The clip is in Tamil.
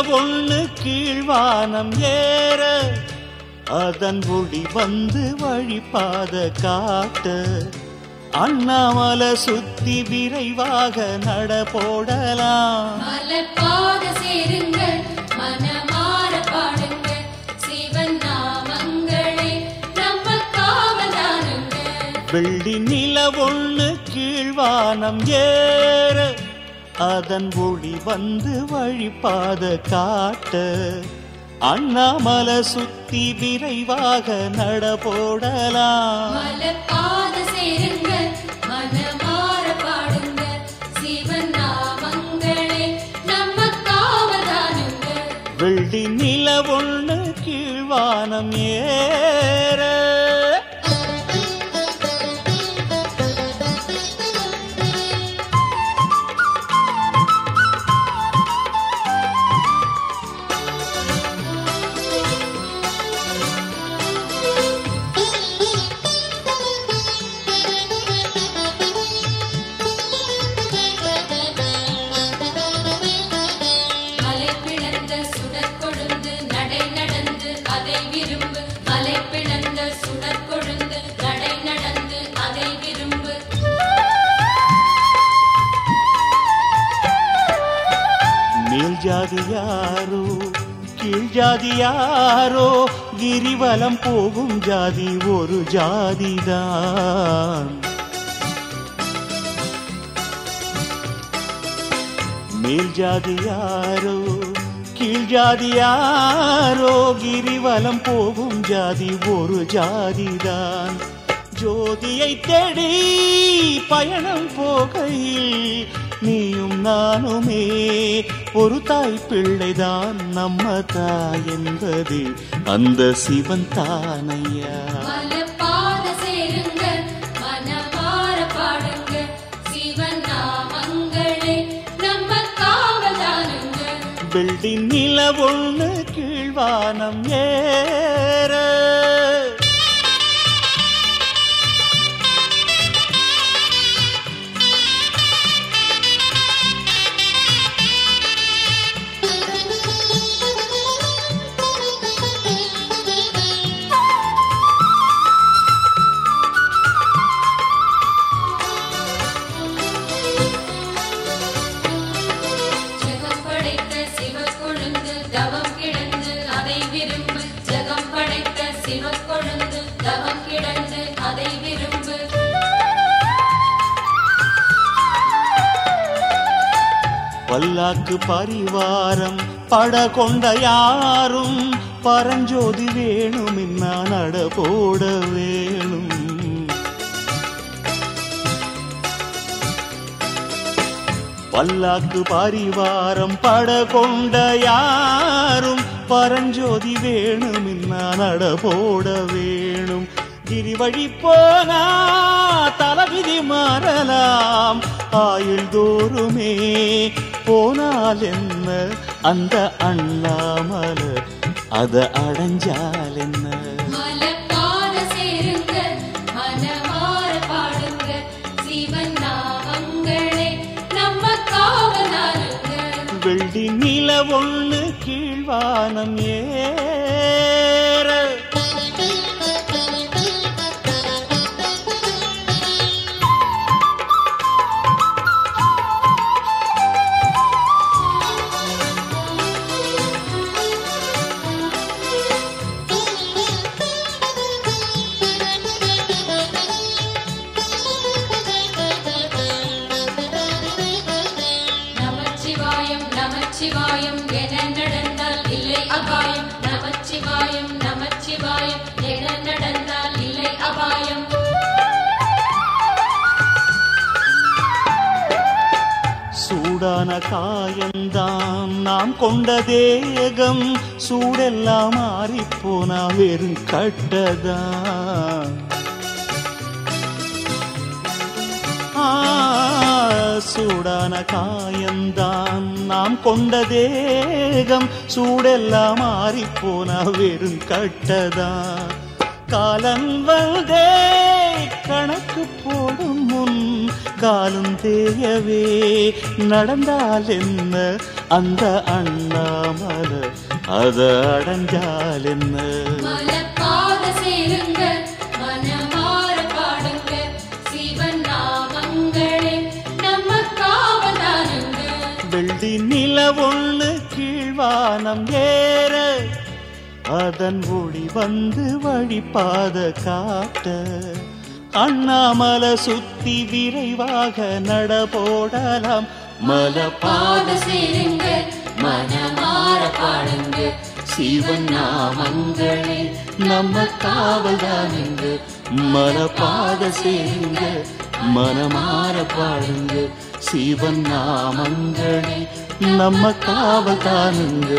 ஒண்ணு கீழ்வானம் ஏற அதன் ஒளி வந்து வழிபாத காட்ட. அண்ணாமலை சுத்தி விரைவாக நட போடலாம். வெள்ளி நில ஒண்ணு கீழ்வானம் ஏற அதன் ஒளி வந்து வழிபாத காட்ட அண்ணாமலை சுத்தி விரைவாக நட போடலாம். மலர்பாத சேருங்கள் மனமார பாடுங்க. சிவன் நாமங்களே நம்ம காவலாருங்க வெள்ளி நில ஒண்ணு கீழ்வானம் ஏற மேல் யாரோ கீழ்ஜாதி யாரோ கிரிவலம் போகும் ஜாதி ஒரு ஜாதிதான். மேல் ஜாதி யாரோ கீழ்ஜாதி யாரோ கிரிவலம் போகும் ஜாதி ஒரு ஜாதிதான். ஜோதியை தேடி பயணம் போகையில் நீயும் நானுமே. ஒரு தாய் பிள்ளைதான் நம்ம தாய் என்பது அந்த சிவன் தானையா. வெள்ளி நில ஒண்ணு கீழ்வானம் ஏற. பல்லாக்கு பரிவாரம் பட கொண்ட யாரும் பரஞ்சோதி வேணும் இன்னா நட போட வேணும். பல்லாக்கு பரிவாரம் பட கொண்ட யாரும் பரஞ்சோதி வேணும் இன்னா நட போட வேணும். கிரிவழி போனா தலவிதி மாறலாம் ஆயுள் தோறுமே போனால் என்ன? அந்த அண்ணாமல அத அடைஞ்சால் என்ன? வெள்ளி நில ஒண்ணு கீழ்வானம் ஏற நமச்சிவாயம் என நடந்தால் இல்லை அபாயம். நமச்சிவாயம் நமச்சிவாயம் என நடந்தால் இல்லை அபாயம். சூடான காயந்தான் நாம் கொண்ட தேகம். சூடெல்லாம் மாறிப்போனா வெறும் கட்டதான் சூடான காயந்தான் நாம் கொண்ட தேகம் சூடெல்லாம் மாறிப்போனா வெறும் கட்டதா? காலம் வந்தே கணக்கு போடும் முன் காலம் தேயவே நடந்தால் என்ன? அந்த அண்ணாமல அது அடைஞ்சால் என்ன? வானம் ஏற அதன் ஒளி வந்து வழிபாத காட்ட அண்ணாமல சுத்தி விரைவாக நடபோடலாம் மல பாத சேருங்க மனமாற பாடுங்க. சிவன் நாமங்களே நம்ம காவல்தான் மல பாத சேருங்க மனமாற பாடுங்க சிவன் நாமங்களே நம்ம காவல் தானுங்க.